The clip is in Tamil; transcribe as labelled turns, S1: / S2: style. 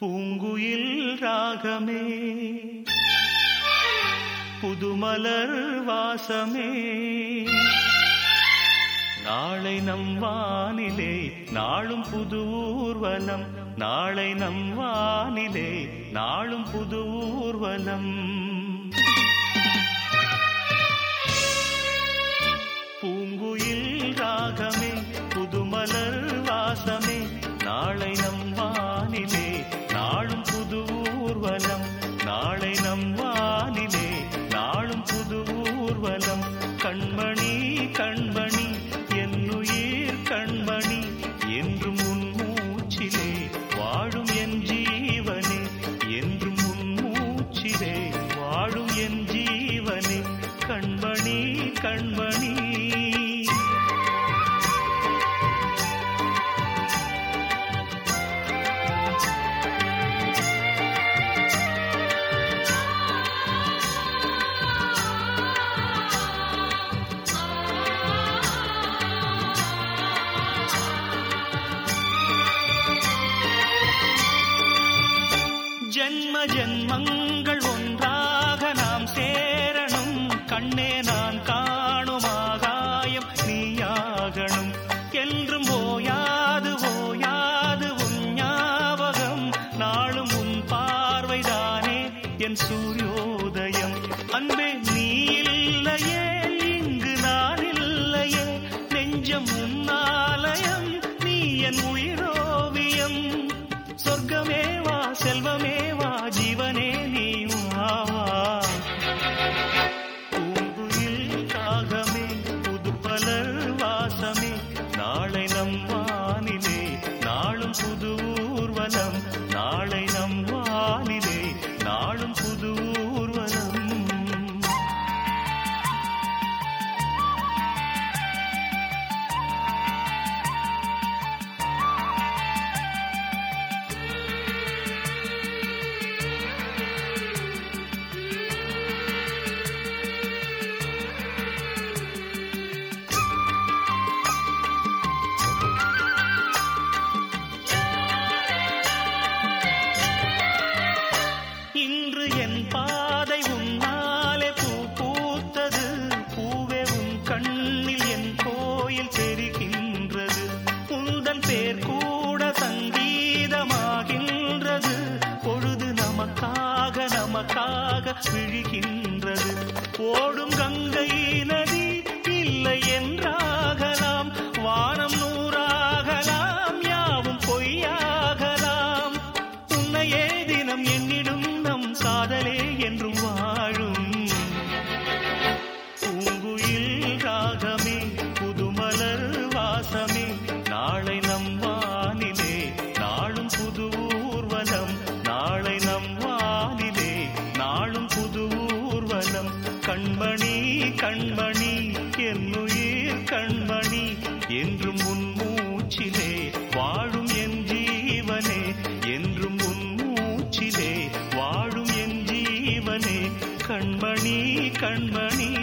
S1: பூங்குயில் ராகமே. புதுமலர் வாசமே. நாளை நம் வானிலே நாளும் புது ஊர்வலம். நாளை நம் வானிலே நாளும் புது ஊர்வலம். ஜென்ம ஜென்மங்கள் ஒன்றாக நாம் சேரணும். கண்ணே நான் காணும் ஆகாயம் நீயாகணும். என்றும் ஓயாது ஓயாது உன் ஞாபகம். நாளும் உன் பார்வைதானே என் சூரியோதயம். அன்பே நீ இல்லையே இங்கு நான் இல்லையே. நெஞ்சம் உன்னாலயம் நீ என் உயிரோவியம். சொர்க்கமே வா செல்வமே விழுகின்றது ஓடும் கங்கை ஊர்வலம் கண்மணி கண்மணி என்னுயிர் கண்மணி என்றும் உன் மூச்சிலே வாழும் என் ஜீவனே என்றும் உன் மூச்சிலே வாழும் என் ஜீவனே. கண்மணி கண்மணி.